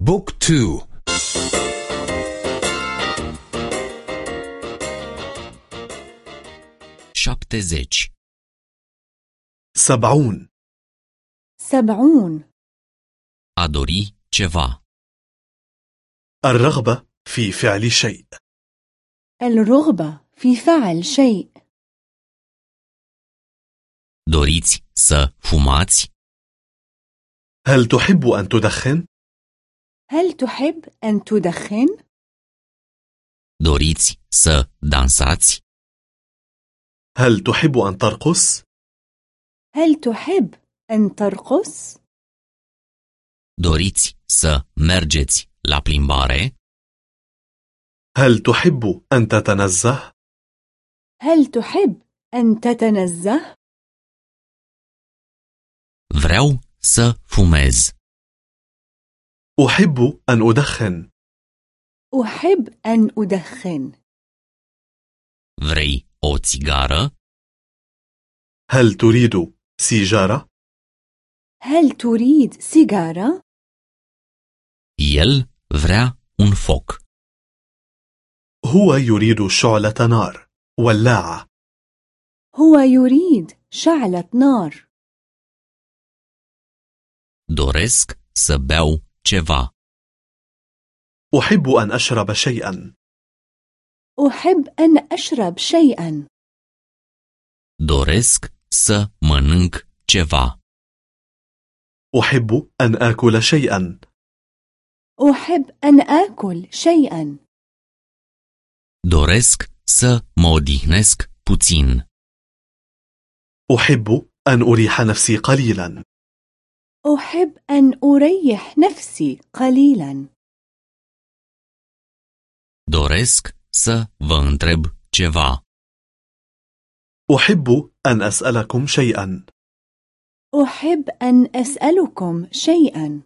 بوك تو. șaptezeci, سبعون. سبعون. dori ceva, الرغبة في فعل شيء. الرغبة في فعل شيء. să fumați, هل تحب أن تدخن؟ هل تحب أن تدخن؟ doriți să dansați, هل تحب أن ترقص؟ هل تحب أن ترقص؟ doriți să mergeți la plimbare, هل تحب أن تتنزه؟ هل تحب أن تتنزه؟ vreau să fumez, أحب أن أدخن. أحب أن أدخن. Vrei o țigară, هل تريد سيجارة؟ هل تريد سيجارة؟ el vrea un foc, هو يريد شعلة نار ولاعة. هو يريد شعلة نار. Doresc să beau ceva, أحب أن أشرب شيئا. أحب أن أشرب شيئا. Doresc să mănânc ceva, أحب أن آكل شيئا. أحب أن آكل شيئا. Doresc să mă odihnesc puțin, أحب أن أريح نفسي قليلا. أحب أن أريح نفسي قليلا. Doresc să vă întreb ceva, أحب أن أسألكم شيئا. أحب أن أسألكم شيئا.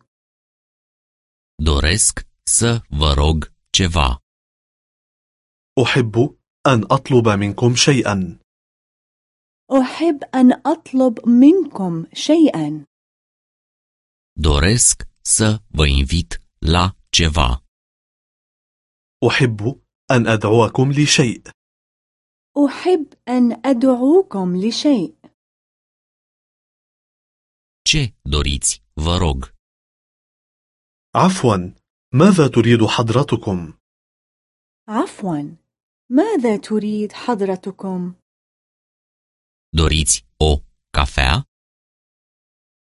Doresc să vă rog ceva, أحب أن أطلب منكم شيئا. أحب أن أطلب منكم شيئا. Doresc să vă invit la ceva, أحب أن أدعوكم لشيء. أحب أن أدعوكم لشيء. Ce doriți, vă rog, عفوا ماذا تريد حضرتكم؟ عفوا ماذا تريد حضرتكم؟ doriți o cafea,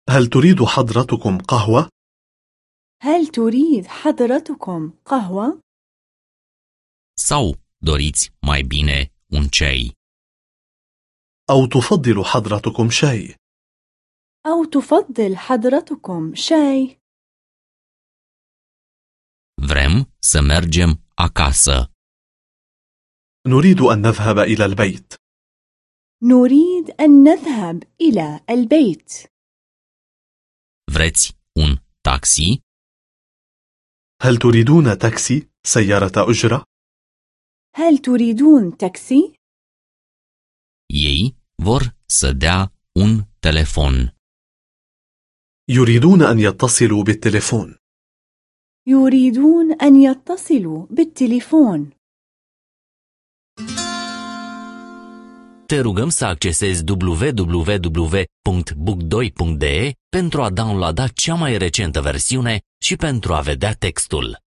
هل تريد حضرتكم قهوة؟ هل تريد حضرتكم قهوة؟ sau doriți mai bine un ceai, أو تفضل حضرتكم شاي؟ أو تفضل حضرتكم شاي؟ vrem să mergem acasă, نريد أن نذهب إلى البيت نريد أن نذهب إلى البيت vreți un taxi, هل تريدون تاكسي سيارة أجرة؟ هل تريدون تاكسي؟ ei vor să dea un telefon. يريدون أن يتصلوا بالتليفون يريدون أن يتصلوا بالتليفون Te rugăm să accesezi www.book2.de pentru a downloada cea mai recentă versiune și pentru a vedea textul.